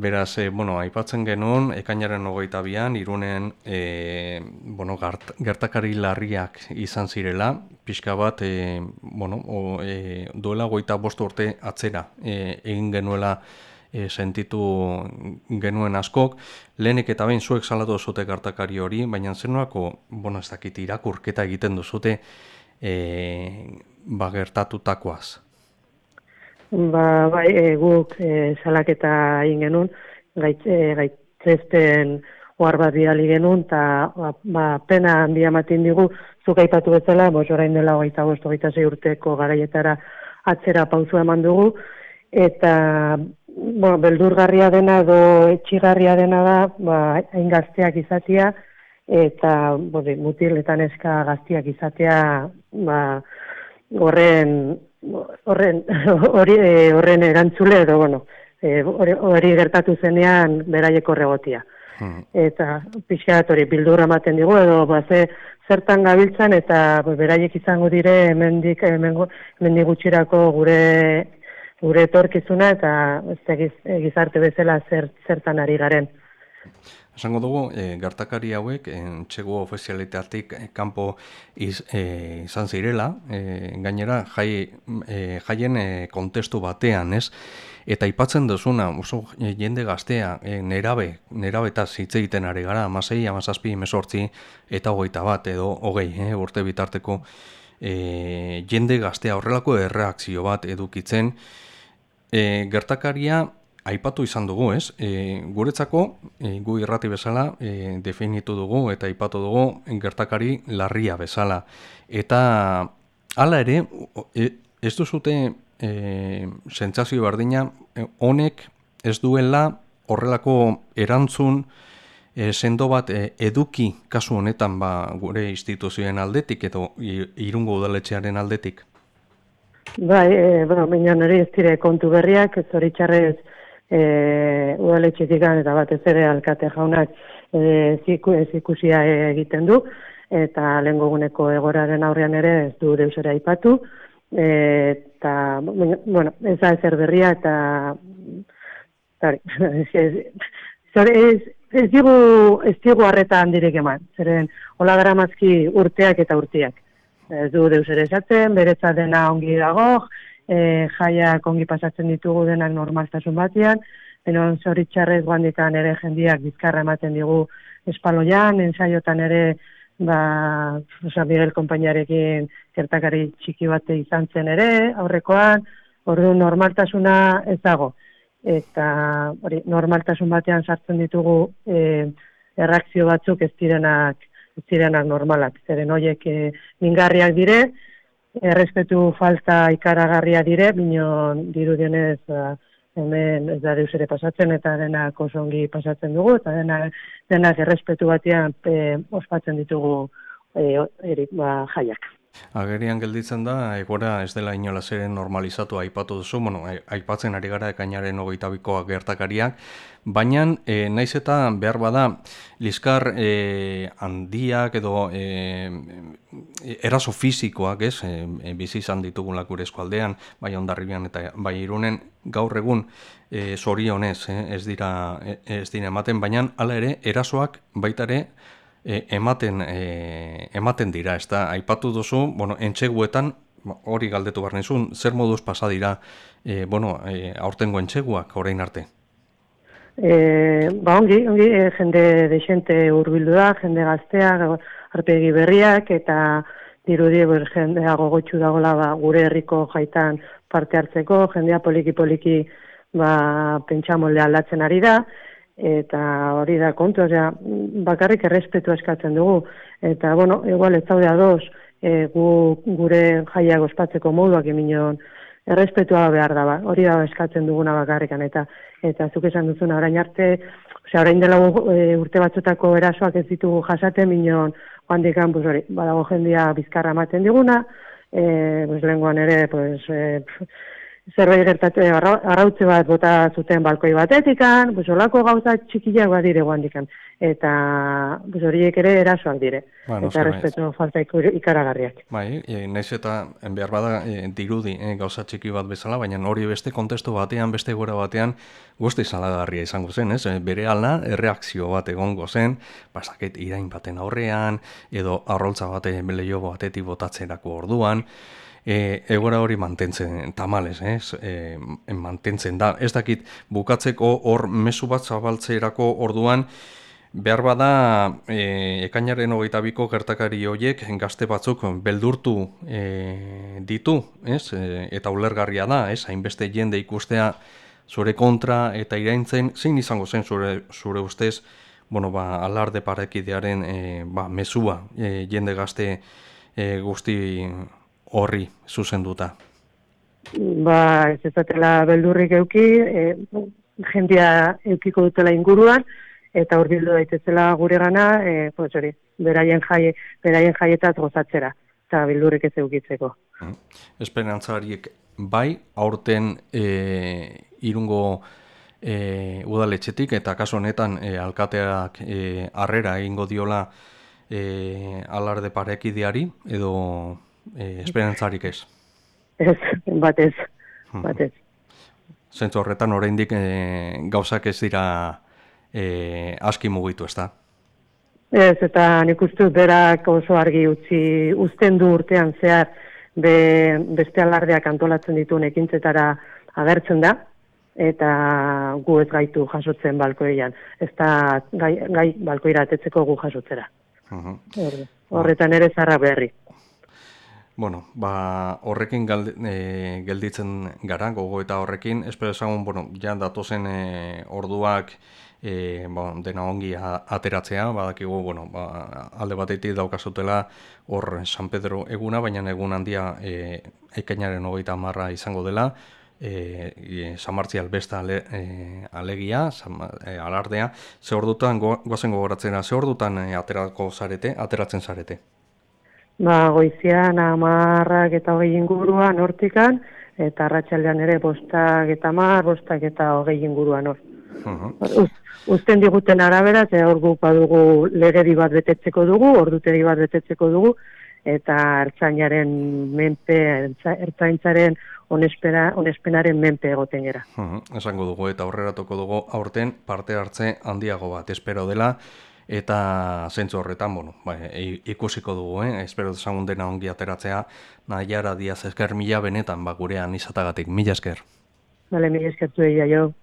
Beraz, e, bueno, aipatzen genuen, ekainaren hogeita bian, irunen e, bueno, gart, gertakari larriak izan zirela, pixka bat, e, bueno, o, e, duela goita bost urte atzera e, egin genuela e, sentitu genuen askok, lehenik eta behin zuek salatu zute gertakari hori, baina zenuako, bueno, ez dakit irakurketa egiten duzute, e, ba, gertatutakoaz. Ba, bai, e, guk e, salaketa egin genuen, gaitze, gaitzezten oar bat bidali genuen, eta ba, ba, pena handia matin digu, zuk aipatu bezala, bos, orain dela hogeita bost, hogeita zei urteko garaietara atzera pauzu eman dugu, eta bueno, beldurgarria dena edo etxigarria dena da, ba, hain gazteak izatea, eta bode, mutiletan eska gazteak izatea, ba, horren horren hori eh, horren erantzule edo bueno eh, hori gertatu zenean beraiek horregotia hmm. eta pixkat hori bildura ematen digu edo ba ze zertan gabiltzan eta beraiek izango dire hemendik hemendik gutxirako gure gure etorkizuna eta ez gizarte bezala zer, zertan ari garen Esango dugu, e, gertakari hauek, en, txego ofizialitatik e, kanpo iz, e, izan zirela, e, gainera jai, e, jaien e, kontestu batean, ez? Eta aipatzen duzuna, oso jende gaztea, e, nerabe, nerabe eta zitze egiten ari gara, amasei, amazazpi, mesortzi, eta hogeita bat, edo hogei, e, urte bitarteko, e, jende gaztea horrelako erreakzio bat edukitzen, e, gertakaria, aipatu izan dugu, ez? E, guretzako, e, gu irrati bezala, e, definitu dugu eta aipatu dugu gertakari larria bezala. Eta hala ere, e, ez duzute e, sentsazio berdina, e, honek ez duela horrelako erantzun e, sendo bat e, eduki kasu honetan ba, gure instituzioen aldetik edo irungo udaletxearen aldetik? Bai, e, bueno, minan ez dire kontu berriak, hori txarrez, e, udaletxetik eta batez ere alkate jaunak e, ziku, zikusia egiten du, eta lehen goguneko egoraren aurrean ere ez du deusera ipatu, e, eta, bueno, ez da ezer berria, eta, zari, ez, ez digu, ez digu arreta handirek eman, zeren, hola gara mazki urteak eta urteak. Ez du deus ere esaten, beretza dena ongi dago, e, jaia kongi pasatzen ditugu denak normaltasun batean, eno zoritxarrez guandikan ere jendiak bizkarra ematen digu espaloian, ensaiotan ere ba, osa, Miguel kompainarekin kertakari txiki bate izan zen ere, aurrekoan, ordu normaltasuna ez dago. Eta hori, normaltasun batean sartzen ditugu e, errakzio batzuk ez direnak, ez direnak normalak. Zeren horiek e, mingarriak dire, errespetu falta ikaragarria dire, bino dirudionez uh, hemen ez da deus ere pasatzen eta denak osongi pasatzen dugu, eta denak, denak errespetu batean e, ospatzen ditugu e, erik, ba, jaiak. Agerian gelditzen da, egora ez dela inola zeren normalizatu aipatu duzu, bueno, aipatzen ari gara ekainaren hogeita bikoa gertakariak, baina e, naiz eta behar bada, liskar e, handiak edo e, eraso fizikoak, ez, e, bizi izan ditugula gure eskualdean, bai ondarribian eta bai irunen, gaur egun e, zorionez, e, ez dira ez dira ematen, baina hala ere, erasoak baita ere, e, ematen e, ematen dira, ez da, aipatu duzu, bueno, entxeguetan, hori galdetu behar nizun, zer moduz pasa dira, e, bueno, e, aurtengo entxeguak, orain arte? E, ba, ongi, ongi, e, jende desente urbildu da, jende gaztea, arpegi berriak, eta dirudi, ber, jendea gogotxu dagoela ba, gure herriko jaitan parte hartzeko, jendea poliki-poliki ba, pentsamolde aldatzen ari da, eta hori da kontu, osea, bakarrik errespetu eskatzen dugu, eta, bueno, igual ez zaude ados, e, gu, gure jaiak ospatzeko moduak eminon, errespetua behar da, hori da eskatzen duguna bakarrikan, eta eta zuk esan duzuna, orain arte, osea, orain dela e, urte batzutako erasoak ez ditugu jasaten, minon, handikan, pues hori, badago jendia bizkarra ematen diguna, e, pues, lenguan ere, pues, e, zerbait gertatu, arra- arrautze bat bota zuten balkoi batetikan, pues olako gauza txikiak badire guandikan. Eta pues horiek ere erasoak dire. Bueno, eta respeto falta ikaragarriak. Bai, e, naiz eta behar bada e, dirudi e, gauza txiki bat bezala, baina hori beste kontestu batean, beste gora batean, guzti salagarria izango zen, ez? E, bere alna, erreakzio bat egongo zen, basaket irain baten aurrean, edo arroltza bate leio batetik botatzerako orduan, e, egora hori mantentzen, tamales, ez? E, mantentzen da. Ez dakit, bukatzeko hor mezu bat zabaltzerako orduan, Behar bada, e, ekainaren hogeita biko gertakari horiek gazte batzuk beldurtu e, ditu, ez? E, eta ulergarria da, ez? Hainbeste jende ikustea zure kontra eta iraintzen, zein izango zen zure, zure ustez, bueno, ba, alarde parekidearen e, ba, mesua e, jende gazte e, guzti horri zuzenduta. Ba, ez ezatela beldurrik euki, e, jendia eukiko dutela inguruan, eta hurbildu daitezela gure gana, e, pues hori, beraien jai, beraien jaietaz gozatzera, eta beldurrik ez eukitzeko. Mm. Esperantza horiek bai, aurten e, irungo e, udaletxetik eta kaso honetan e, alkateak e, harrera egingo diola e, alarde parekideari edo e, esperantzarik ez. Ez, batez, batez. Zentzu horretan oraindik e, gauzak ez dira e, aski mugitu, ez da? Ez, eta nik uste dut berak oso argi utzi uzten du urtean zehar be, beste alardeak antolatzen dituen ekintzetara agertzen da, eta gu ez gaitu jasotzen balkoian. Ez da gai, gai balkoira atetzeko gu jasotzera. Hor- Horretan ere zarra berri. Bueno, ba, horrekin galdi, e, gelditzen gara, gogo eta horrekin, espero esagun, bueno, ja datozen e, orduak e, ba, dena ongi a- ateratzea, badakigu, bueno, ba, alde batetik daukazutela hor San Pedro eguna, baina egun handia e, ekainaren hogeita marra izango dela, e, e, San Martzi albesta ale, e, alegia, San, e, alardea, ze ordutan, go, goazen gogoratzera, ze ordutan e, aterako zarete, ateratzen zarete? Ba, goizian amarrak eta hogei inguruan hortikan, eta arratsaldean ere bostak eta mar, bostak eta hogei inguruan hor. Uz, uzten diguten arabera, ze hor gu badugu legedi bat betetzeko dugu, ordutegi bat betetzeko dugu, eta ertzainaren menpe, ertza- ertzaintzaren onespera, onespenaren menpe egoten gera. Mhm, Esango dugu eta aurreratuko dugu aurten parte hartze handiago bat espero dela eta zentzu horretan, bueno, ba, i- ikusiko dugu, eh? espero desagun dena ongi ateratzea, nahiara diaz esker mila benetan ba, gurean izatagatik, mila esker. Bale, mi eskertu egia jo.